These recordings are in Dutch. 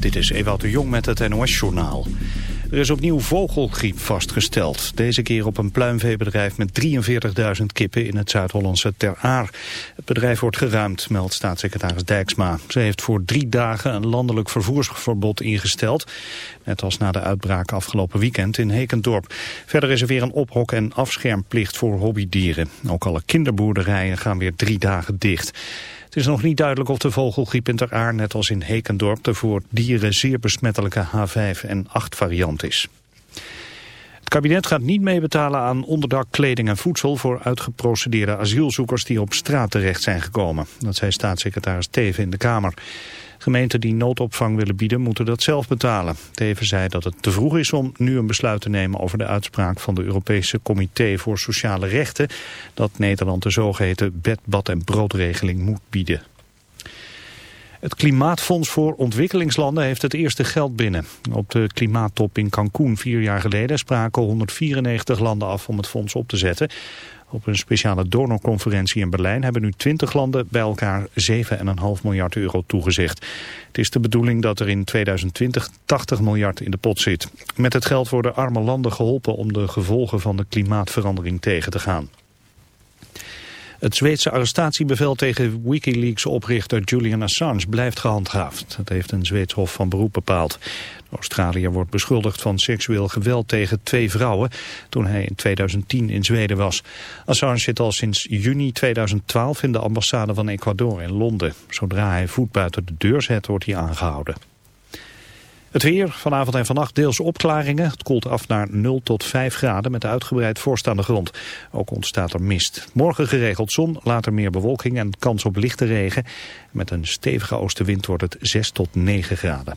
Dit is Ewout de Jong met het NOS-journaal. Er is opnieuw vogelgriep vastgesteld. Deze keer op een pluimveebedrijf met 43.000 kippen in het Zuid-Hollandse Ter Aar. Het bedrijf wordt geruimd, meldt staatssecretaris Dijksma. Ze heeft voor drie dagen een landelijk vervoersverbod ingesteld. Net als na de uitbraak afgelopen weekend in Hekendorp. Verder is er weer een ophok- en afschermplicht voor hobbydieren. Ook alle kinderboerderijen gaan weer drie dagen dicht. Het is nog niet duidelijk of de vogelgriep in Ter Aar, net als in Hekendorp, de voor dieren zeer besmettelijke H5 en 8 variant is. Het kabinet gaat niet meebetalen aan onderdak, kleding en voedsel voor uitgeprocedeerde asielzoekers die op straat terecht zijn gekomen. Dat zei staatssecretaris Teven in de Kamer. Gemeenten die noodopvang willen bieden moeten dat zelf betalen. Teven zei dat het te vroeg is om nu een besluit te nemen over de uitspraak van de Europese Comité voor Sociale Rechten dat Nederland de zogeheten bed, bad en broodregeling moet bieden. Het Klimaatfonds voor Ontwikkelingslanden heeft het eerste geld binnen. Op de klimaattop in Cancún vier jaar geleden spraken 194 landen af om het fonds op te zetten. Op een speciale donorconferentie in Berlijn hebben nu 20 landen bij elkaar 7,5 miljard euro toegezegd. Het is de bedoeling dat er in 2020 80 miljard in de pot zit. Met het geld worden arme landen geholpen om de gevolgen van de klimaatverandering tegen te gaan. Het Zweedse arrestatiebevel tegen Wikileaks-oprichter Julian Assange blijft gehandhaafd. Dat heeft een Zweeds hof van beroep bepaald. De Australiër wordt beschuldigd van seksueel geweld tegen twee vrouwen toen hij in 2010 in Zweden was. Assange zit al sinds juni 2012 in de ambassade van Ecuador in Londen. Zodra hij voet buiten de deur zet wordt hij aangehouden. Het weer, vanavond en vannacht deels opklaringen. Het koelt af naar 0 tot 5 graden met uitgebreid vorst aan de grond. Ook ontstaat er mist. Morgen geregeld zon, later meer bewolking en kans op lichte regen. Met een stevige oostenwind wordt het 6 tot 9 graden.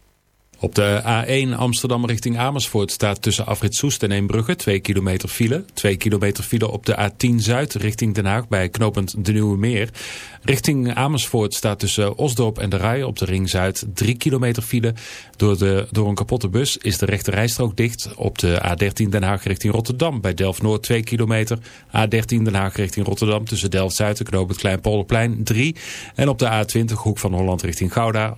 Op de A1 Amsterdam richting Amersfoort staat tussen Afrit Soest en Eembrugge 2 kilometer file. 2 kilometer file op de A10 Zuid richting Den Haag bij knooppunt De Nieuwe Meer. Richting Amersfoort staat tussen Osdorp en de Rij op de Ring Zuid 3 kilometer file. Door, de, door een kapotte bus is de rechte rijstrook dicht. Op de A13 Den Haag richting Rotterdam bij Delft-Noord 2 kilometer. A13 Den Haag richting Rotterdam tussen Delft-Zuid en knooppunt Kleinpolderplein 3. En op de A20 Hoek van Holland richting Gouda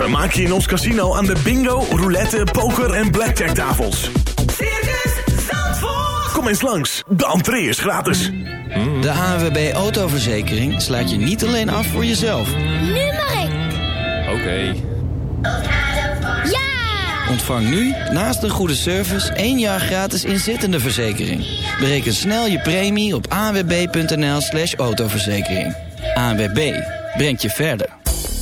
Vermaak je in ons casino aan de bingo, roulette, poker en blackjack tafels. Circus Zandvoort. Kom eens langs, de entree is gratis. De ANWB Autoverzekering sluit je niet alleen af voor jezelf. Nu mag ik. Oké. Ja! Ontvang nu, naast een goede service, één jaar gratis inzittende verzekering. Bereken snel je premie op anwb.nl slash autoverzekering. ANWB, brengt je verder.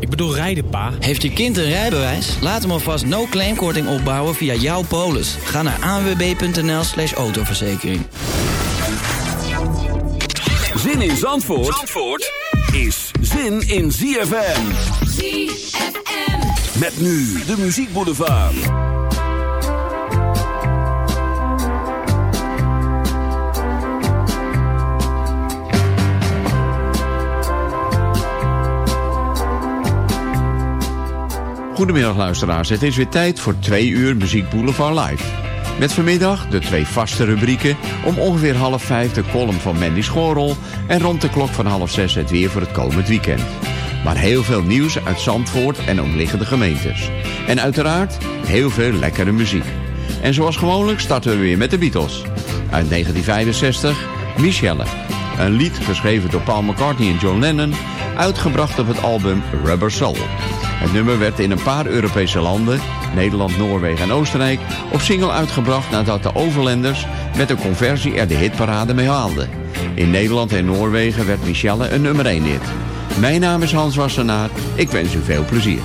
Ik bedoel rijden, pa. Heeft je kind een rijbewijs? Laat hem alvast no-claimkorting opbouwen via jouw polis. Ga naar anwb.nl slash autoverzekering. Zin in Zandvoort, Zandvoort is zin in ZFM. ZFM. Met nu de muziekboulevard. Goedemiddag luisteraars, het is weer tijd voor twee uur Muziek Boulevard Live. Met vanmiddag de twee vaste rubrieken, om ongeveer half vijf de column van Mandy Schoorl... en rond de klok van half zes het weer voor het komend weekend. Maar heel veel nieuws uit Zandvoort en omliggende gemeentes. En uiteraard heel veel lekkere muziek. En zoals gewoonlijk starten we weer met de Beatles. Uit 1965, Michelle. Een lied geschreven door Paul McCartney en John Lennon, uitgebracht op het album Rubber Soul. Het nummer werd in een paar Europese landen, Nederland, Noorwegen en Oostenrijk, op single uitgebracht nadat de Overlanders met een conversie er de hitparade mee haalden. In Nederland en Noorwegen werd Michelle een nummer 1 hit. Mijn naam is Hans Wassenaar, ik wens u veel plezier.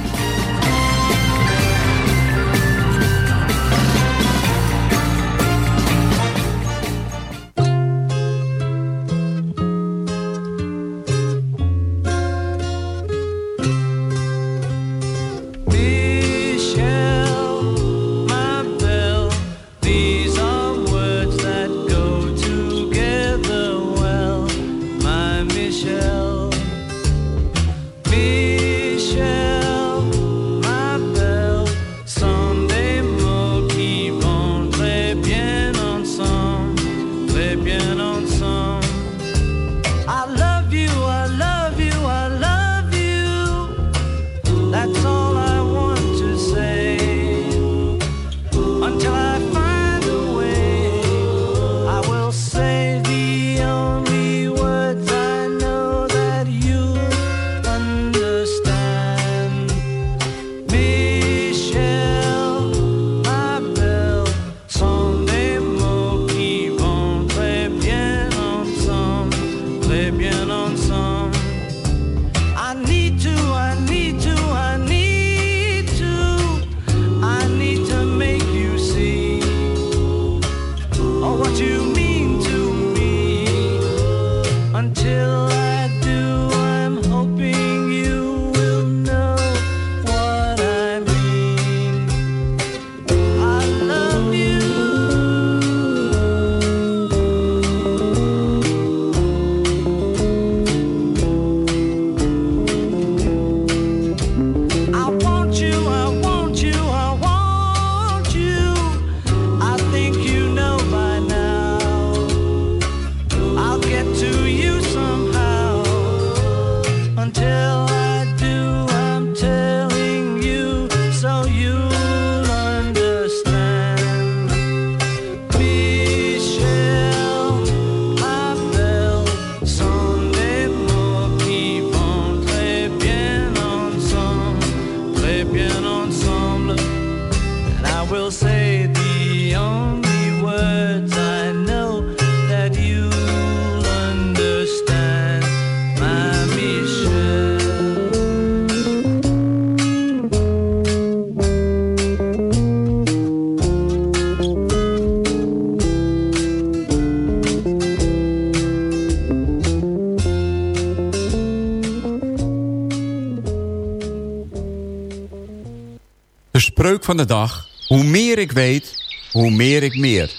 spreuk van de dag. Hoe meer ik weet, hoe meer ik meer.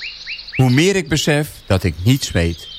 Hoe meer ik besef dat ik niets weet.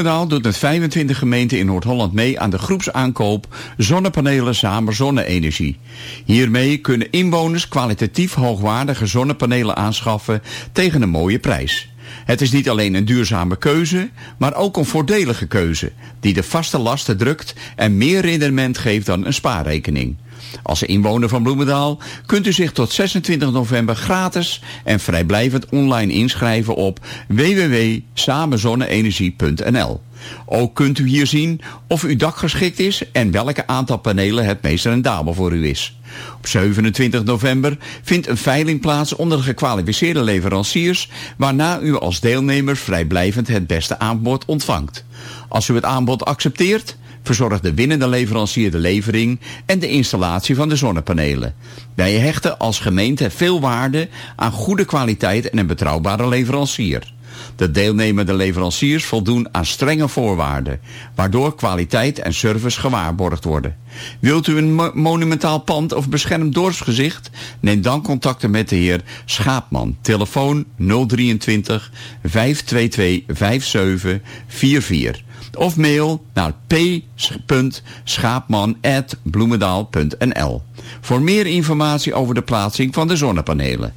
Bloemendaal doet met 25 gemeenten in Noord-Holland mee aan de groepsaankoop Zonnepanelen Samen Zonne-energie. Hiermee kunnen inwoners kwalitatief hoogwaardige zonnepanelen aanschaffen tegen een mooie prijs. Het is niet alleen een duurzame keuze, maar ook een voordelige keuze die de vaste lasten drukt en meer rendement geeft dan een spaarrekening. Als inwoner van Bloemendaal kunt u zich tot 26 november gratis en vrijblijvend online inschrijven op www.samenzonneenergie.nl. Ook kunt u hier zien of uw dak geschikt is en welke aantal panelen het meest rendabel voor u is. Op 27 november vindt een veiling plaats onder de gekwalificeerde leveranciers, waarna u als deelnemer vrijblijvend het beste aanbod ontvangt. Als u het aanbod accepteert, verzorgt de winnende leverancier de levering en de installatie van de zonnepanelen. Wij hechten als gemeente veel waarde aan goede kwaliteit en een betrouwbare leverancier. De deelnemende leveranciers voldoen aan strenge voorwaarden, waardoor kwaliteit en service gewaarborgd worden. Wilt u een mo- monumentaal pand of beschermd dorpsgezicht? Neem dan contact met de heer Schaapman. Telefoon 023 522 5744. Of mail naar p.schaapman.bloemendaal.nl Voor meer informatie over de plaatsing van de zonnepanelen.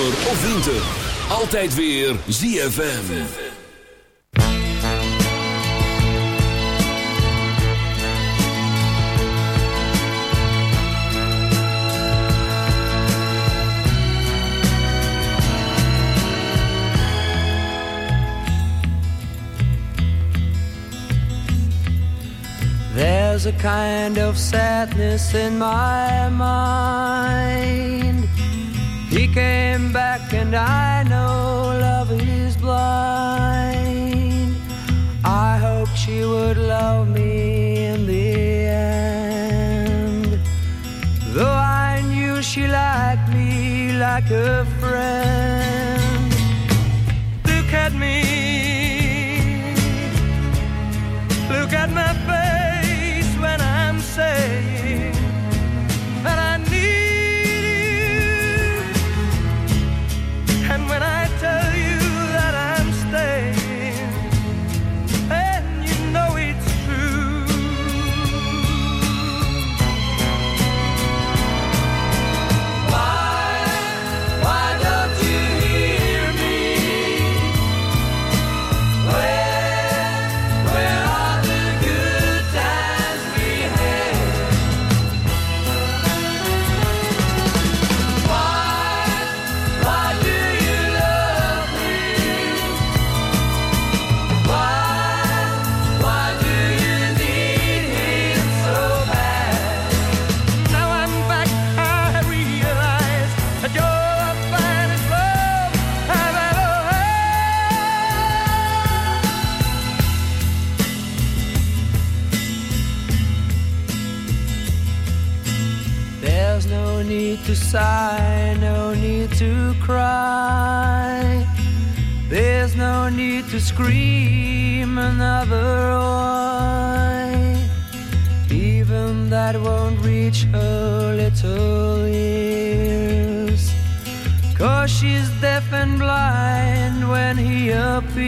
Zomer of winter. Altijd weer ZFM. There's a kind of sadness in my mind. He came back, and I know love is blind. I hope she would love me in the end. Though I knew she liked me like a friend. Look at me. Look at my need to cry. There's no need to scream another why. Even that won't reach her little ears. Cause she's deaf and blind when he appears.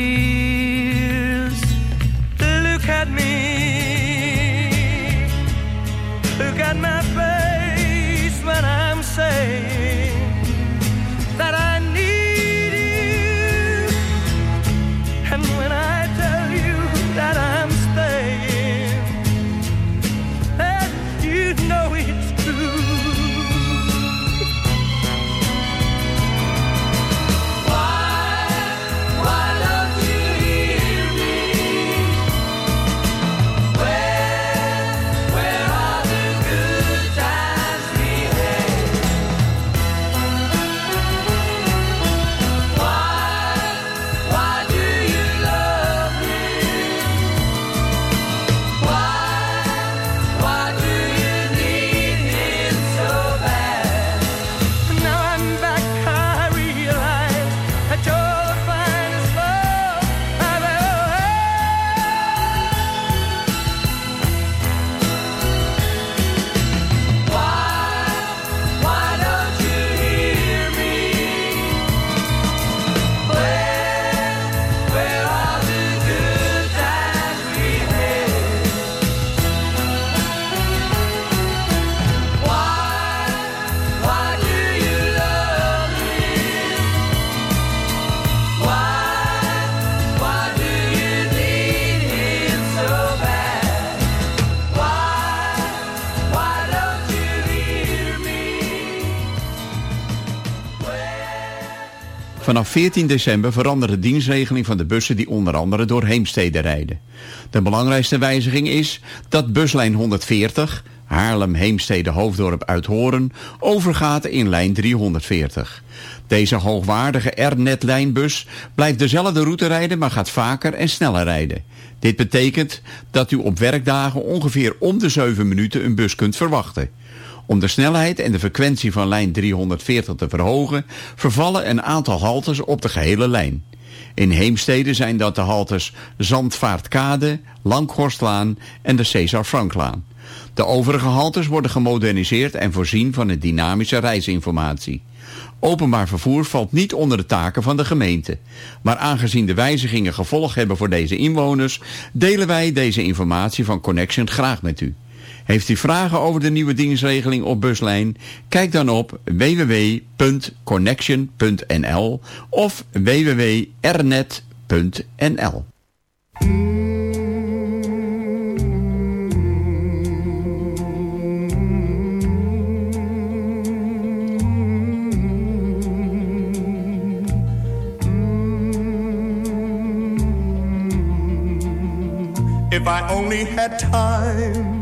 Look at me. Look at my face when I'm saying Vanaf 14 december verandert de dienstregeling van de bussen die onder andere door Heemstede rijden. De belangrijkste wijziging is dat buslijn 140, Haarlem-Heemstede Hoofddorp Uithoren, overgaat in lijn 340. Deze hoogwaardige R-net-lijnbus blijft dezelfde route rijden, maar gaat vaker en sneller rijden. Dit betekent dat u op werkdagen ongeveer om de 7 minuten een bus kunt verwachten. Om de snelheid en de frequentie van lijn 340 te verhogen, vervallen een aantal haltes op de gehele lijn. In Heemstede zijn dat de haltes Zandvaartkade, Langhorstlaan en de Cesar Franklaan. De overige haltes worden gemoderniseerd en voorzien van een dynamische reisinformatie. Openbaar vervoer valt niet onder de taken van de gemeente. Maar aangezien de wijzigingen gevolg hebben voor deze inwoners... delen wij deze informatie van Connection graag met u. Heeft u vragen over de nieuwe dienstregeling op buslijn? Kijk dan op www.connection.nl of www.rnet.nl. If I only had time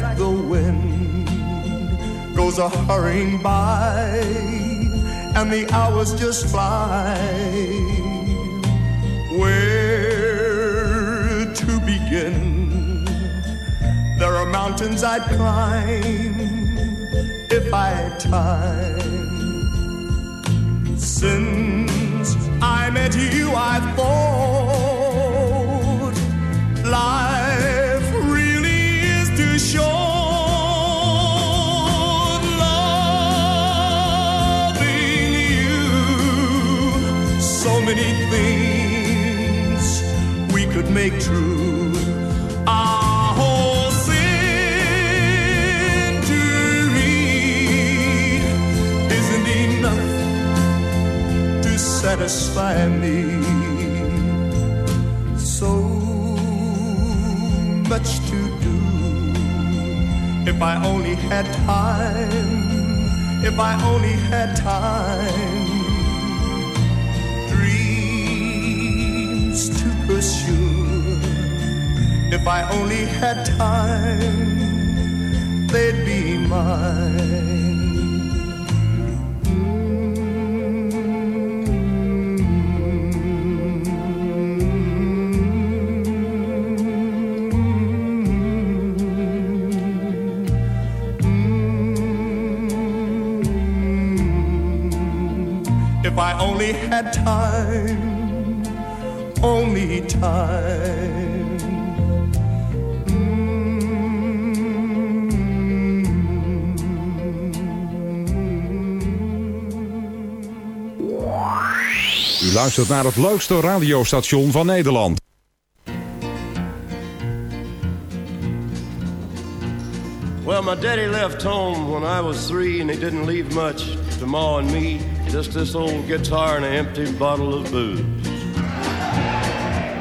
like the wind, goes a hurrying by, and the hours just fly. Where to begin? There are mountains I'd climb if I had time. Since I met you, I've thought life make true. Our whole century isn't enough to satisfy me. If I only had time, if I only had time, dreams to pursue. If I only had time, they'd be mine. Had time, only time. U luistert naar het leukste radiostation van Nederland. Well, my daddy left home when I was three, and he didn't leave much to Ma and me. Just this old guitar and an empty bottle of booze.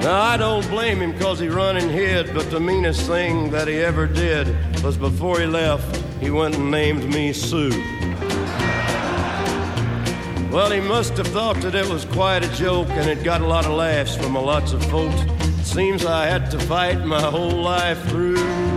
Now, I don't blame him because he run and hid, but the meanest thing that he ever did was before he left, he went and named me Sue. Well, he must have thought that it was quite a joke, and it got a lot of laughs from a lots of folks. Seems I had to fight my whole life through.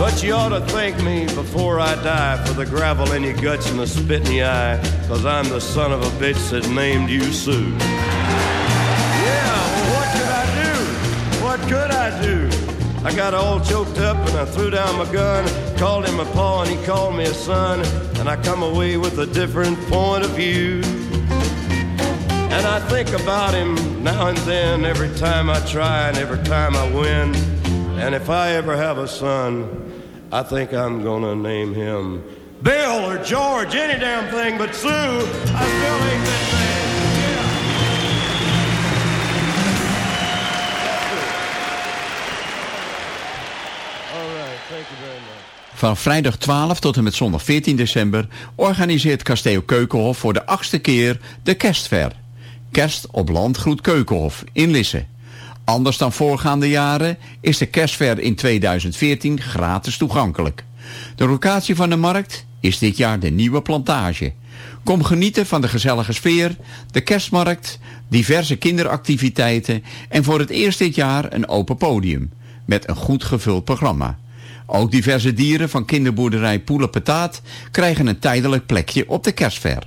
But you ought to thank me before I die for the gravel in your guts and the spit in your eye. Cause I'm the son of a bitch that named you Sue. Yeah, well, what could I do? What could I do? I got all choked up and I threw down my gun, called him a paw and he called me a son, and I come away with a different point of view. And I think about him now and then, every time I try and every time I win. And if I ever have a son, I think I'm gonna name him Bill or George, any damn thing but Sue. I still ain't that man. Van vrijdag 12 tot en met zondag 14 december organiseert Kasteel Keukenhof voor de achtste keer de kerstver. Kerst op landgoed Keukenhof in Lisse. Anders dan voorgaande jaren is de kerstver in 2014 gratis toegankelijk. De locatie van de markt is dit jaar de nieuwe plantage. Kom genieten van de gezellige sfeer, de kerstmarkt, diverse kinderactiviteiten en voor het eerst dit jaar een open podium met een goed gevuld programma. Ook diverse dieren van kinderboerderij Poelenpetaat krijgen een tijdelijk plekje op de kerstver.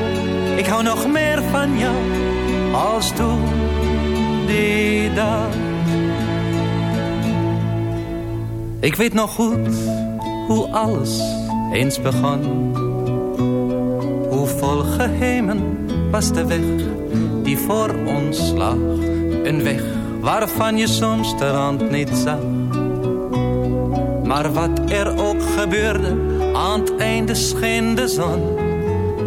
ik hou nog meer van jou als toen die dag. Ik weet nog goed hoe alles eens begon. Hoe vol geheimen was de weg die voor ons lag. Een weg waarvan je soms de rand niet zag. Maar wat er ook gebeurde, aan het einde scheen de zon.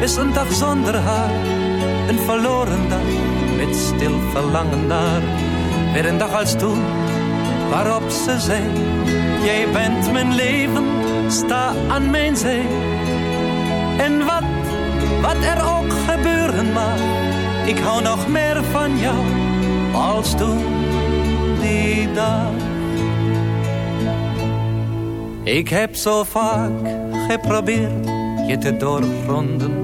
is een dag zonder haar. Een verloren dag met stil verlangen naar. Weer een dag als toen waarop ze zei. Jij bent mijn leven, sta aan mijn zee. En wat, wat er ook gebeuren mag, ik hou nog meer van jou als toen die dag. Ik heb zo vaak geprobeerd je te doorgronden,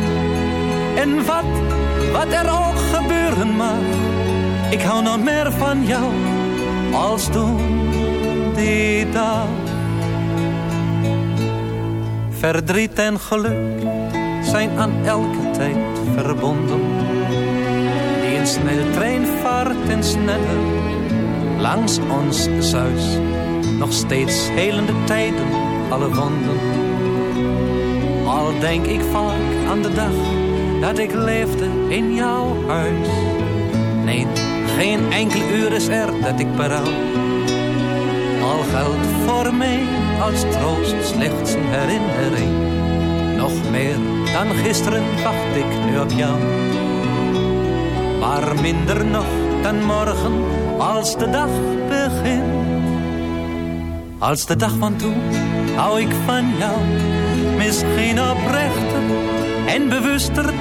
En wat, wat er ook gebeuren mag, ik hou nog meer van jou als toen die dag. Verdriet en geluk zijn aan elke tijd verbonden. Die een sneltrein vaart en sneller langs ons zuis. Nog steeds helende tijden, alle wonden. Al denk ik vaak aan de dag dat ik leefde in jouw huis. Nee, geen enkel uur is er dat ik berouw. Al geldt voor mij als troost slechts een herinnering. Nog meer dan gisteren wacht ik nu op jou. Maar minder nog dan morgen als de dag begint. Als de dag van toen hou ik van jou. Misschien oprechter en bewuster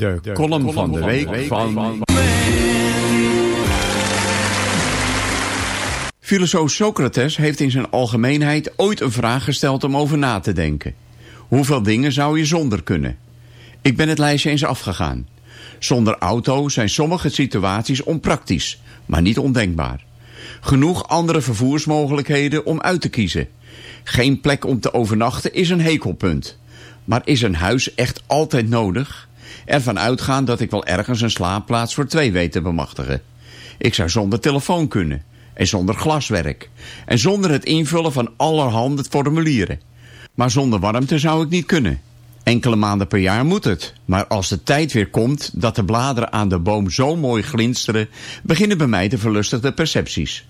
De, column van de week van... Filosoof Socrates heeft in zijn algemeenheid ooit een vraag gesteld om over na te denken. Hoeveel dingen zou je zonder kunnen? Ik ben het lijstje eens afgegaan. Zonder auto zijn sommige situaties onpraktisch, maar niet ondenkbaar. Genoeg andere vervoersmogelijkheden om uit te kiezen. Geen plek om te overnachten is een hekelpunt. Maar is een huis echt altijd nodig? Ervan uitgaan dat ik wel ergens een slaapplaats voor twee weet te bemachtigen. Ik zou zonder telefoon kunnen. En zonder glaswerk. En zonder het invullen van allerhande formulieren. Maar zonder warmte zou ik niet kunnen. Enkele maanden per jaar moet het. Maar als de tijd weer komt dat de bladeren aan de boom zo mooi glinsteren... beginnen bij mij de verlustigde percepties.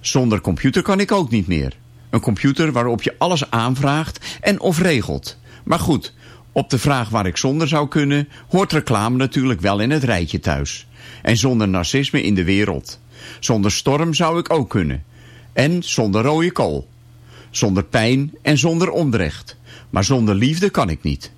Zonder computer kan ik ook niet meer. Een computer waarop je alles aanvraagt en of regelt. Maar goed, op de vraag waar ik zonder zou kunnen... hoort reclame natuurlijk wel in het rijtje thuis. En zonder narcisme in de wereld. Zonder storm zou ik ook kunnen. En zonder rode kool. Zonder pijn en zonder onrecht. Maar zonder liefde kan ik niet.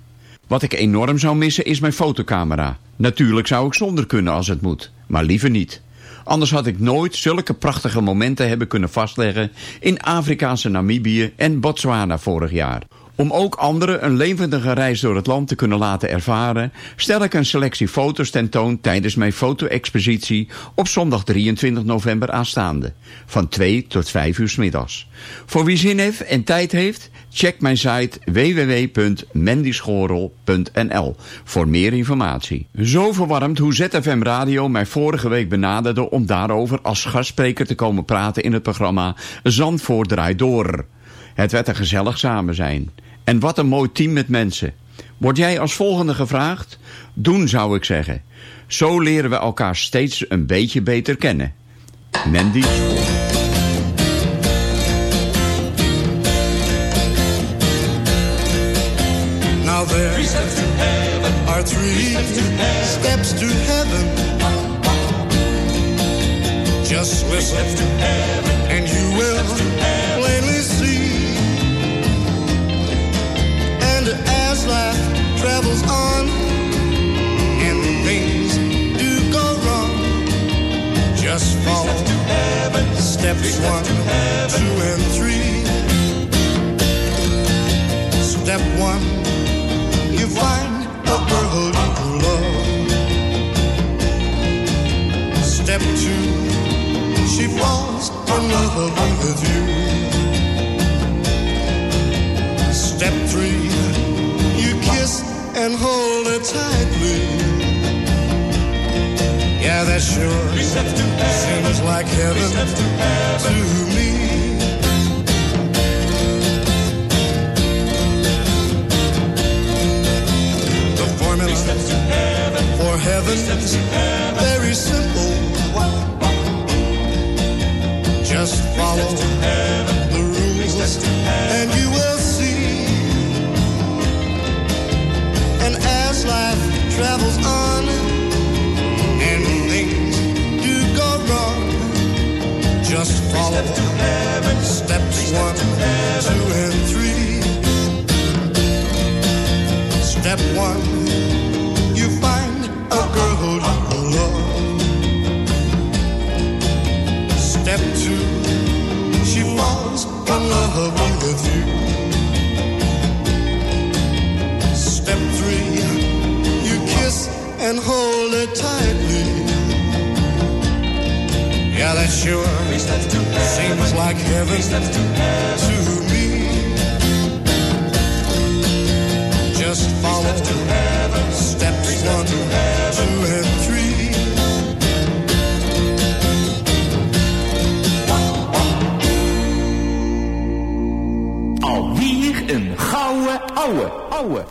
Wat ik enorm zou missen is mijn fotocamera. Natuurlijk zou ik zonder kunnen als het moet. Maar liever niet. Anders had ik nooit zulke prachtige momenten hebben kunnen vastleggen... in Afrikaanse Namibië en Botswana vorig jaar. Om ook anderen een levendige reis door het land te kunnen laten ervaren... stel ik een selectie foto's tentoon tijdens mijn foto-expositie... op zondag 23 november aanstaande. Van 2 tot 5 uur 's middags. Voor wie zin heeft en tijd heeft... check mijn site www.mendyschorel.nl voor meer informatie. Zo verwarmd hoe ZFM Radio mij vorige week benaderde... om daarover als gastspreker te komen praten in het programma... Zandvoort draait door... Het werd een gezellig samen zijn. En wat een mooi team met mensen. Word jij als volgende gevraagd? Doen zou ik zeggen. Zo leren we elkaar steeds een beetje beter kennen. Mandy Now there are three steps to heaven. Just and you will follow steps one, two, and three. Step one you find a girl you love. Step two, she falls in love with you. Step three, you kiss and hold her tightly. Yeah, that sure seems like heaven to me. The formula for heaven very simple. Just follow the rules and you will see. And as life travels on Just follow steps one, two, and three. Step one, you find a girl who you love. Step two, she falls in love with you. Step three, you kiss and hold her tight that sure seems like heaven to me. Just follow steps one, two, and three. Alweer een gouden ouwe, ouwe.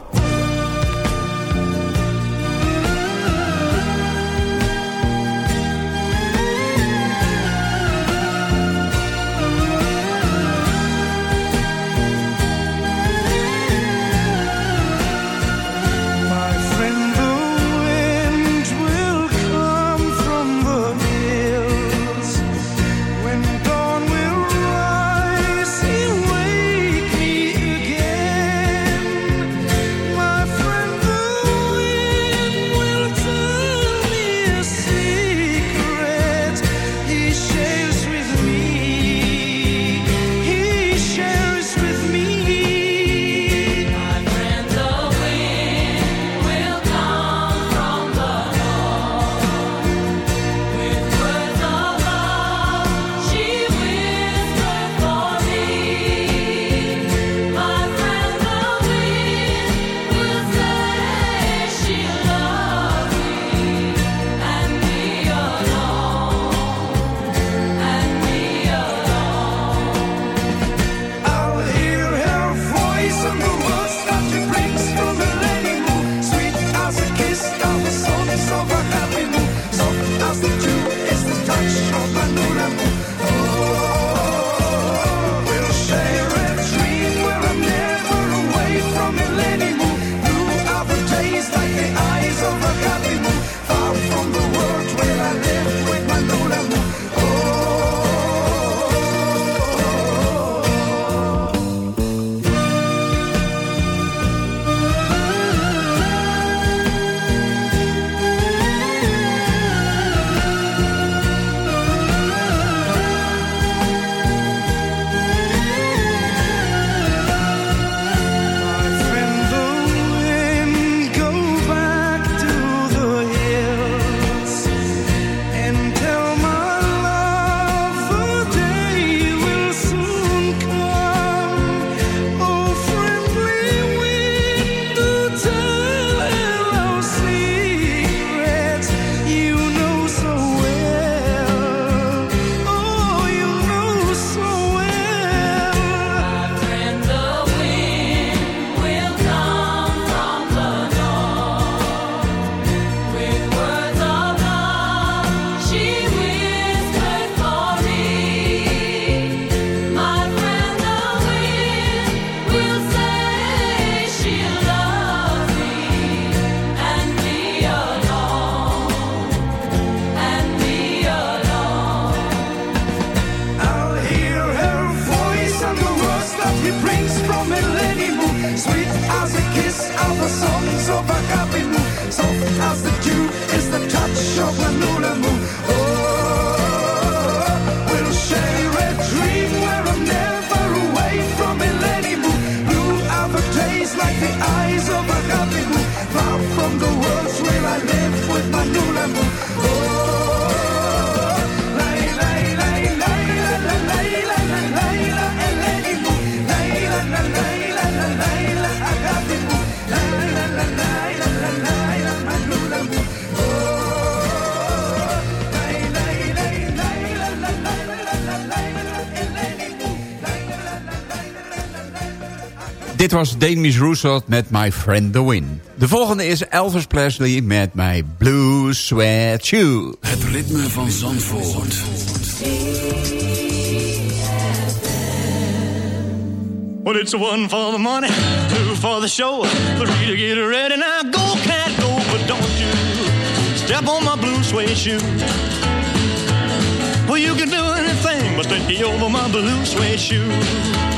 Dit was Damien Rousseau met My Friend The Wind. De volgende is Elvis Presley met My Blue Sweat Shoe. Het ritme van Zandvoort. Well, it's one for the money, two for the show, three to get ready. Now go, cat, go, but don't you step on my blue suede shoe. Well, you can do anything, but stay over my blue suede shoe.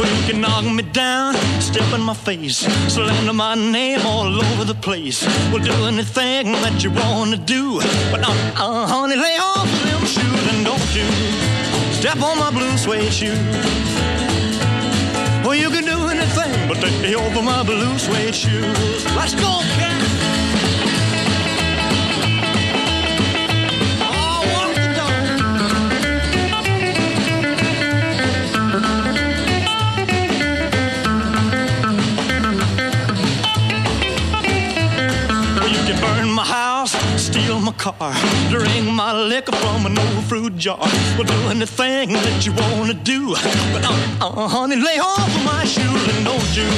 Well, you can knock me down, step in my face, slander my name all over the place. Well, do anything that you want to do. But, uh, uh, honey, lay off them shoes and don't you step on my blue suede shoes. Well, you can do anything but stay over my blue suede shoes. Let's go. My car, drink my liquor from an old fruit jar. Well, do anything that you wanna do. But, uh, uh, honey, lay off of my shoes and don't you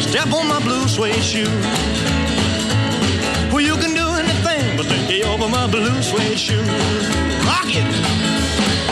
step on my blue suede shoe. Well, you can do anything but lay over my blue suede shoe. Rock it!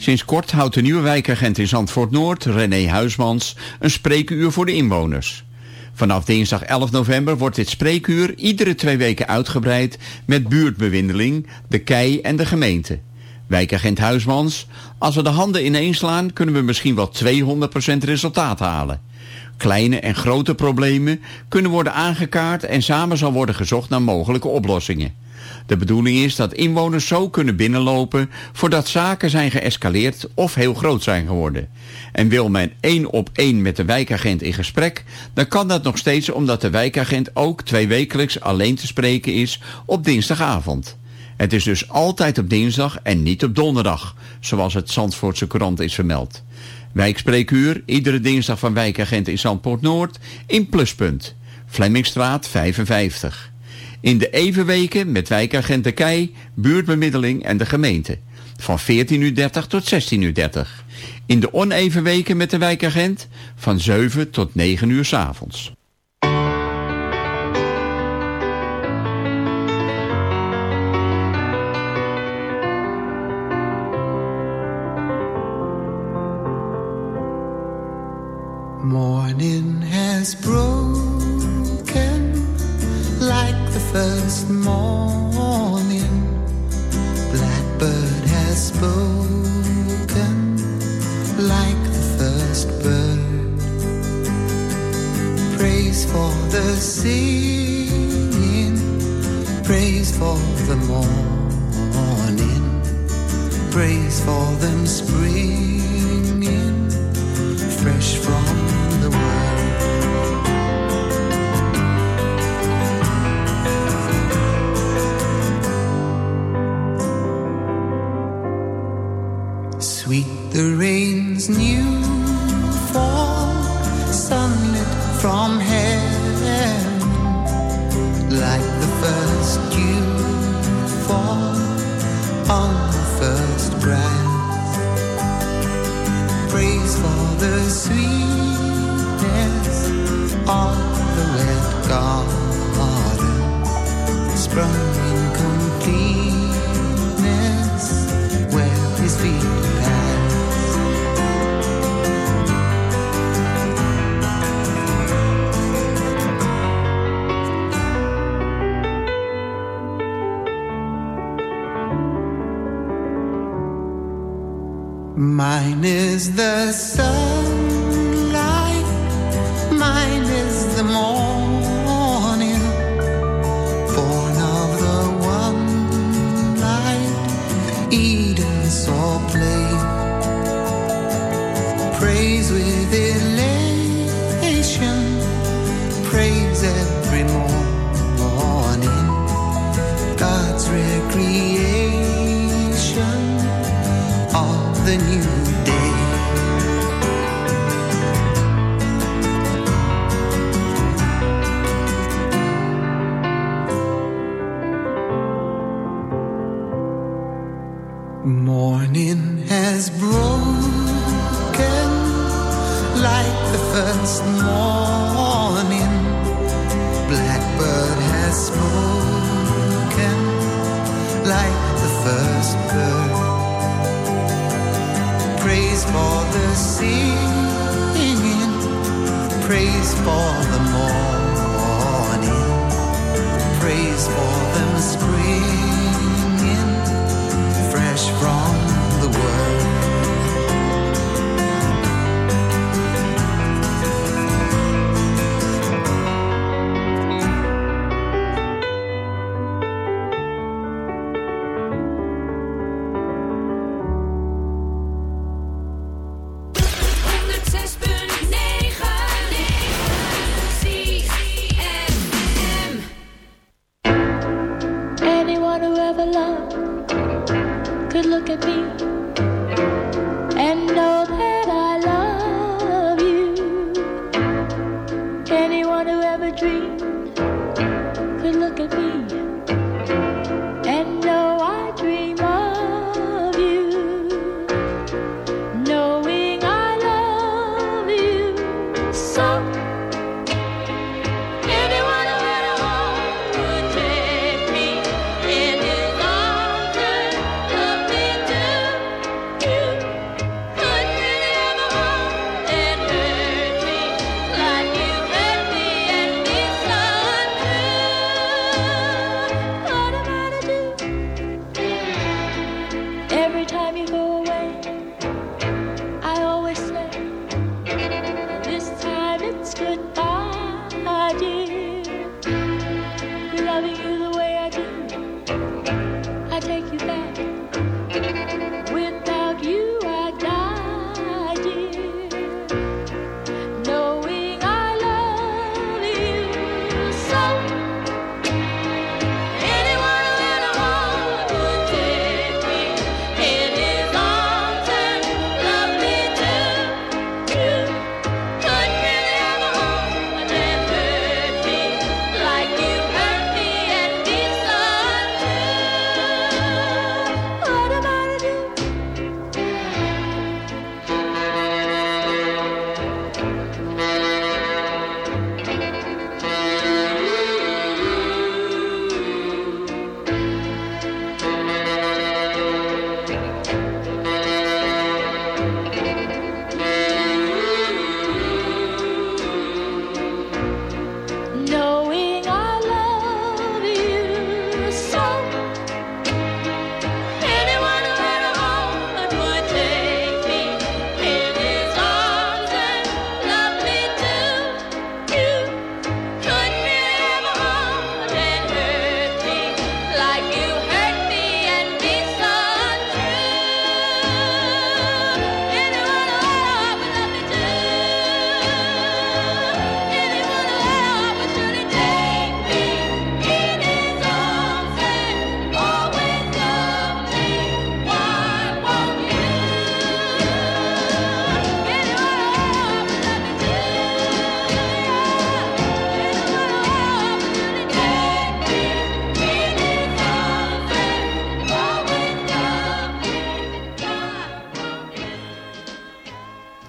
Sinds kort houdt de nieuwe wijkagent in Zandvoort Noord, René Huismans, een spreekuur voor de inwoners. Vanaf dinsdag 11 november wordt dit spreekuur iedere twee weken uitgebreid met buurtbewindeling, de kei en de gemeente. Wijkagent Huismans, als we de handen ineens slaan kunnen we misschien wel 200% resultaat halen. Kleine en grote problemen kunnen worden aangekaart en samen zal worden gezocht naar mogelijke oplossingen. De bedoeling is dat inwoners zo kunnen binnenlopen voordat zaken zijn geëscaleerd of heel groot zijn geworden. En wil men één op één met de wijkagent in gesprek, dan kan dat nog steeds omdat de wijkagent ook twee wekelijks alleen te spreken is op dinsdagavond. Het is dus altijd op dinsdag en niet op donderdag, zoals het Zandvoortse krant is vermeld. Wijkspreekuur, iedere dinsdag van wijkagent in Zandpoort Noord, in Pluspunt, Flemmingstraat 55. In de evenweken met wijkagent De Kei, buurtbemiddeling en de gemeente. Van 14.30 tot 16.30. In de oneven weken met de wijkagent van 7 tot 9 uur 's avonds. Praise with it.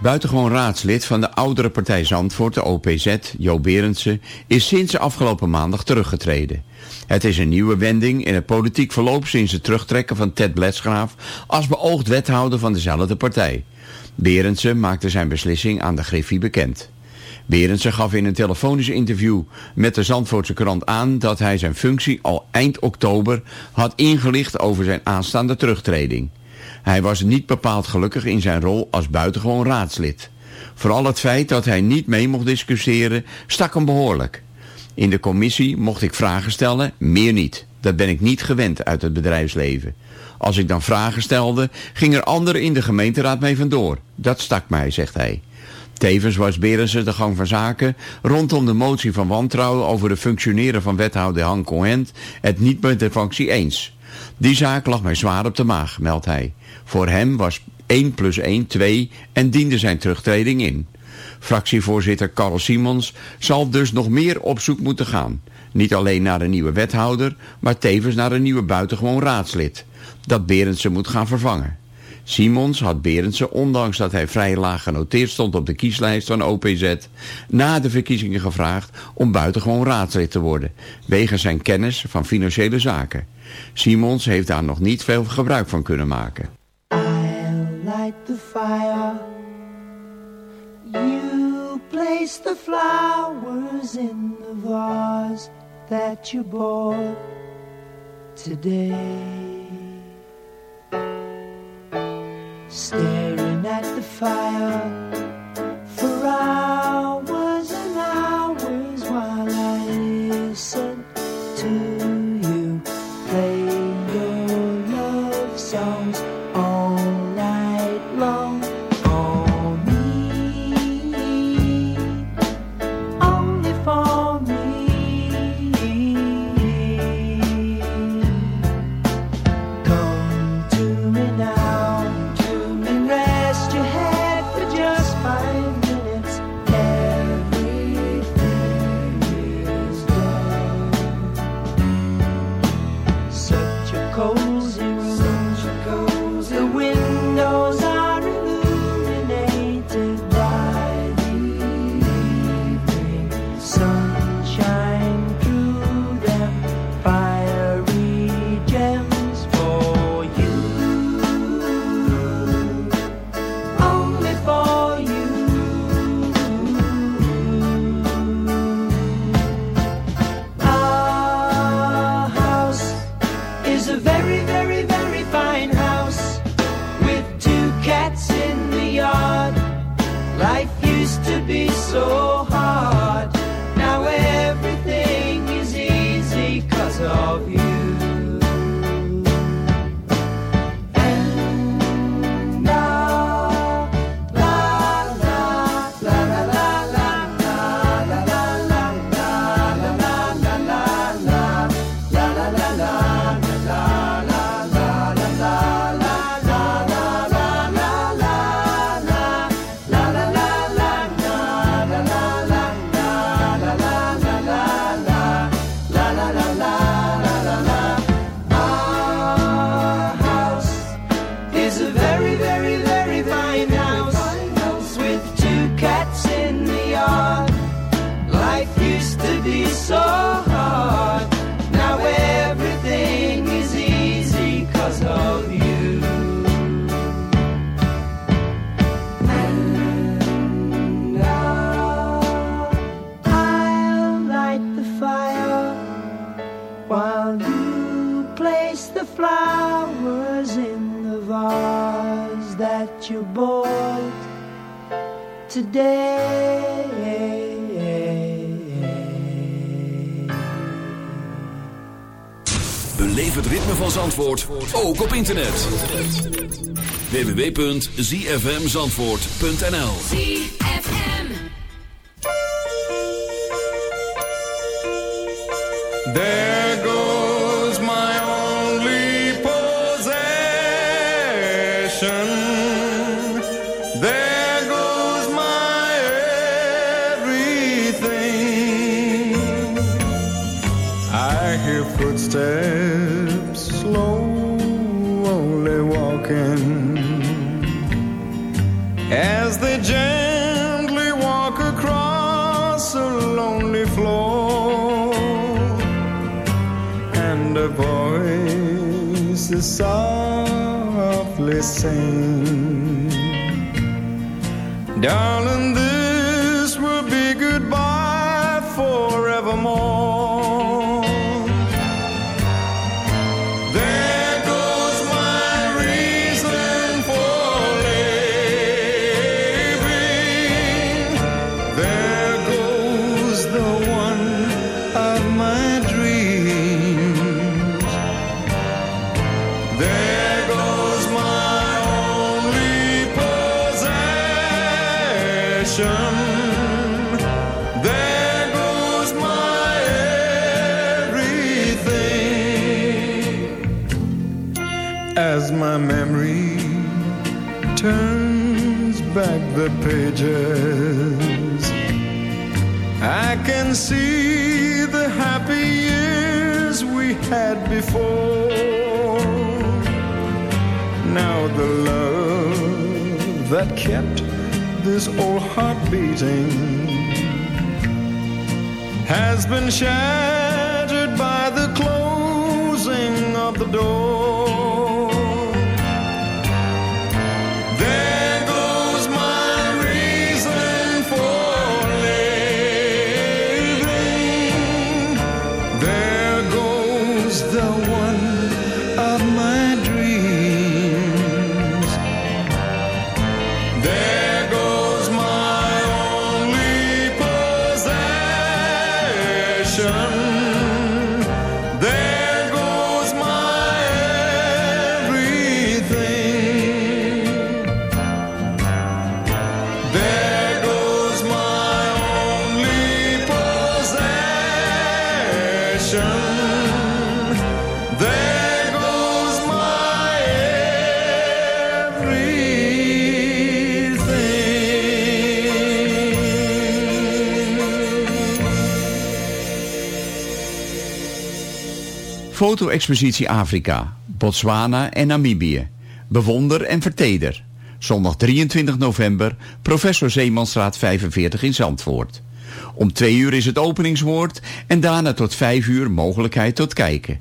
Buitengewoon raadslid van de oudere partij Zandvoort, de OPZ, Jo Berendsen, is sinds afgelopen maandag teruggetreden. Het is een nieuwe wending in het politiek verloop sinds het terugtrekken van Ted Bletsgraaf als beoogd wethouder van dezelfde partij. Berendsen maakte zijn beslissing aan de Griffie bekend. Berendsen gaf in een telefonisch interview met de Zandvoortse krant aan dat hij zijn functie al eind oktober had ingelicht over zijn aanstaande terugtreding. Hij was niet bepaald gelukkig in zijn rol als buitengewoon raadslid. Vooral het feit dat hij niet mee mocht discussiëren stak hem behoorlijk. In de commissie mocht ik vragen stellen, meer niet. Dat ben ik niet gewend uit het bedrijfsleven. Als ik dan vragen stelde, ging er anderen in de gemeenteraad mee vandoor. Dat stak mij, zegt hij. Tevens was Berensen de gang van zaken rondom de motie van wantrouwen over de functioneren van wethouder Han Cohent het niet met de functie eens. Die zaak lag mij zwaar op de maag, meldt hij. Voor hem was 1 plus 1 2 en diende zijn terugtreding in. Fractievoorzitter Carl Simons zal dus nog meer op zoek moeten gaan. Niet alleen naar een nieuwe wethouder, maar tevens naar een nieuwe buitengewoon raadslid. Dat Berendsen moet gaan vervangen. Simons had Berendsen, ondanks dat hij vrij laag genoteerd stond op de kieslijst van OPZ, na de verkiezingen gevraagd om buitengewoon raadslid te worden, wegens zijn kennis van financiële zaken. Simons heeft daar nog niet veel gebruik van kunnen maken. light the fire. You place the flowers in the vase that you bought today. Staring at the fire. van Zandvoort ook op internet. www.zfmzandvoort.nl There goes my only possession. Footsteps tender is softly sing. Darling, I can see the happy years we had before. Now the love that kept this old heart beating has been shattered by the closing of the door. Foto-expositie Afrika, Botswana en Namibië. Bewonder en verteder. Zondag 23 november, Professor Zeemanstraat 45 in Zandvoort. Om twee uur is het openingswoord en daarna tot vijf uur mogelijkheid tot kijken.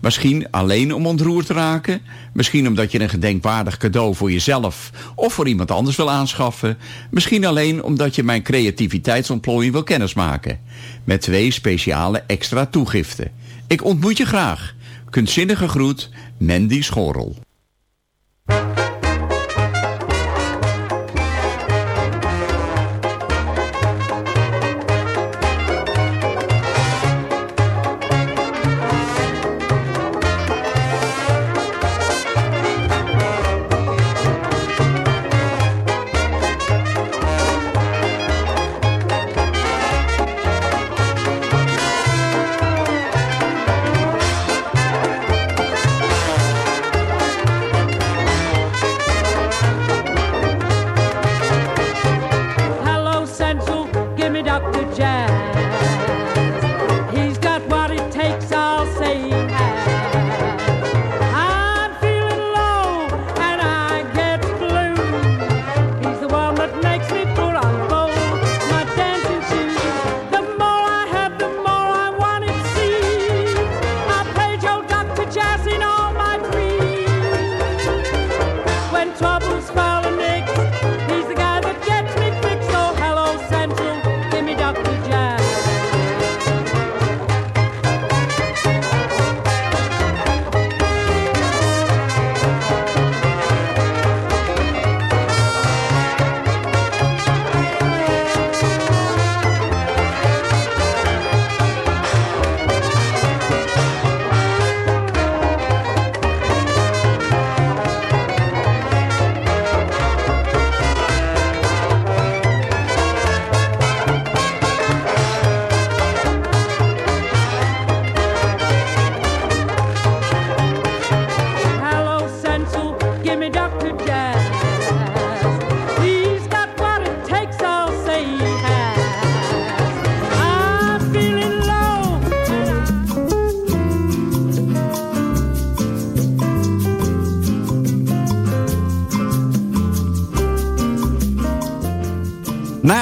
Misschien alleen om ontroerd te raken. Misschien omdat je een gedenkwaardig cadeau voor jezelf of voor iemand anders wil aanschaffen. Misschien alleen omdat je mijn creativiteitsontplooiing wil kennismaken. Met twee speciale extra toegiften. Ik ontmoet je graag. Kunstzinnige groet, Mandy Schorel.